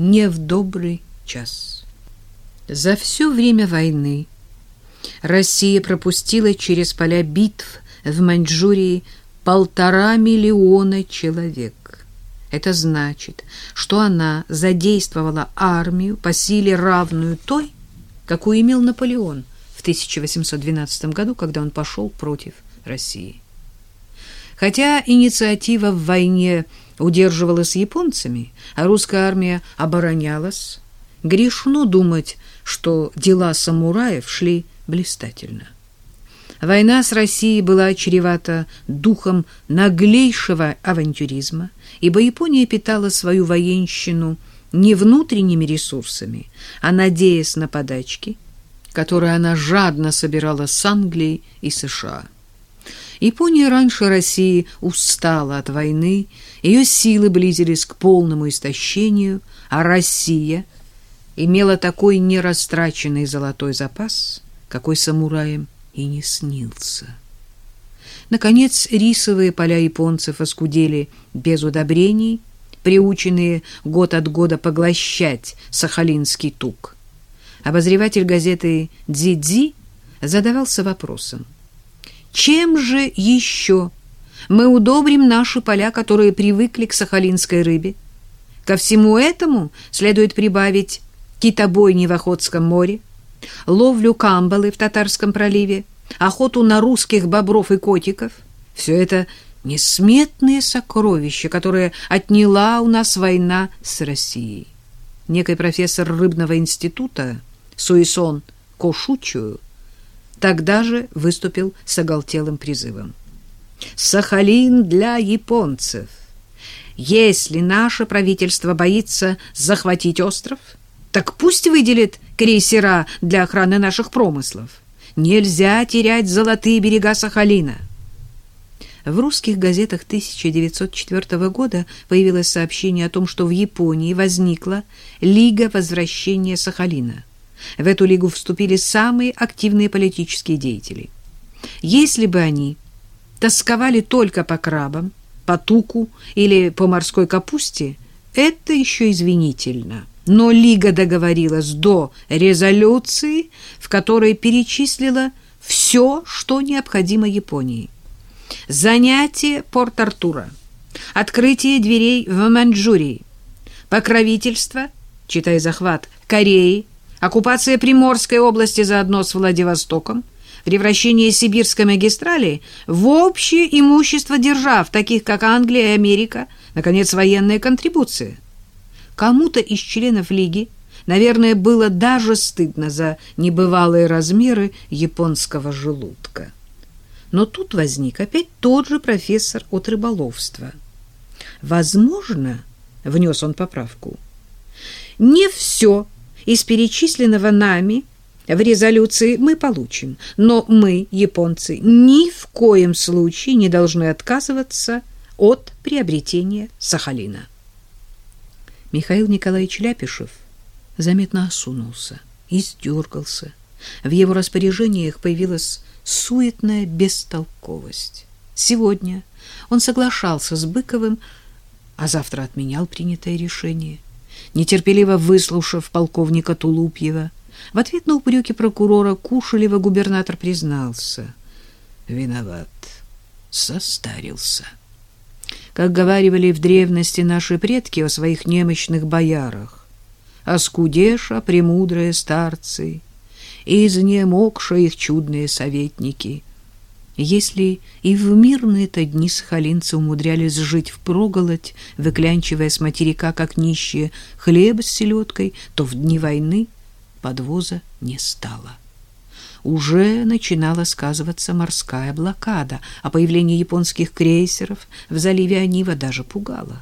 не в добрый час. За все время войны Россия пропустила через поля битв в Маньчжурии полтора миллиона человек. Это значит, что она задействовала армию по силе равную той, какую имел Наполеон в 1812 году, когда он пошел против России. Хотя инициатива в войне удерживалась японцами, а русская армия оборонялась, грешно думать, что дела самураев шли блистательно. Война с Россией была чревата духом наглейшего авантюризма, ибо Япония питала свою военщину не внутренними ресурсами, а надеясь на подачки, которые она жадно собирала с Англии и США. Япония раньше России устала от войны, ее силы близились к полному истощению, а Россия имела такой нерастраченный золотой запас, какой самураям и не снился. Наконец, рисовые поля японцев оскудели без удобрений, приученные год от года поглощать сахалинский тук. Обозреватель газеты «Дзидзи» задавался вопросом, чем же еще мы удобрим наши поля, которые привыкли к сахалинской рыбе? Ко всему этому следует прибавить китобойни в Охотском море, ловлю камбалы в Татарском проливе, охоту на русских бобров и котиков. Все это несметные сокровища, которые отняла у нас война с Россией. Некий профессор рыбного института Суисон Кошучую тогда же выступил с оголтелым призывом. «Сахалин для японцев! Если наше правительство боится захватить остров, так пусть выделит крейсера для охраны наших промыслов. Нельзя терять золотые берега Сахалина». В русских газетах 1904 года появилось сообщение о том, что в Японии возникла Лига возвращения Сахалина. В эту лигу вступили самые активные политические деятели. Если бы они тосковали только по крабам, по туку или по морской капусте, это еще извинительно. Но Лига договорилась до резолюции, в которой перечислила все, что необходимо Японии. Занятие Порт-Артура, открытие дверей в Маньчжурии, покровительство, читай захват, Кореи, оккупация Приморской области заодно с Владивостоком, превращение Сибирской магистрали в общее имущество держав, таких как Англия и Америка, наконец, военная контрибуция. Кому-то из членов Лиги, наверное, было даже стыдно за небывалые размеры японского желудка. Но тут возник опять тот же профессор от рыболовства. Возможно, внес он поправку, не все из перечисленного нами в резолюции мы получим, но мы, японцы, ни в коем случае не должны отказываться от приобретения Сахалина. Михаил Николаевич Ляпишев заметно осунулся и сдергался. В его распоряжениях появилась суетная бестолковость. Сегодня он соглашался с Быковым, а завтра отменял принятое решение – нетерпеливо выслушав полковника Тулупьева. В ответ на упреки прокурора Кушелева губернатор признался. Виноват, состарился. Как говаривали в древности наши предки о своих немощных боярах, оскудеша премудрые старцы, изнемогша их чудные советники — если и в мирные-то дни сахалинцы умудрялись жить впроголодь, выклянчивая с материка, как нищие, хлеб с селедкой, то в дни войны подвоза не стало. Уже начинала сказываться морская блокада, а появление японских крейсеров в заливе Анива даже пугало.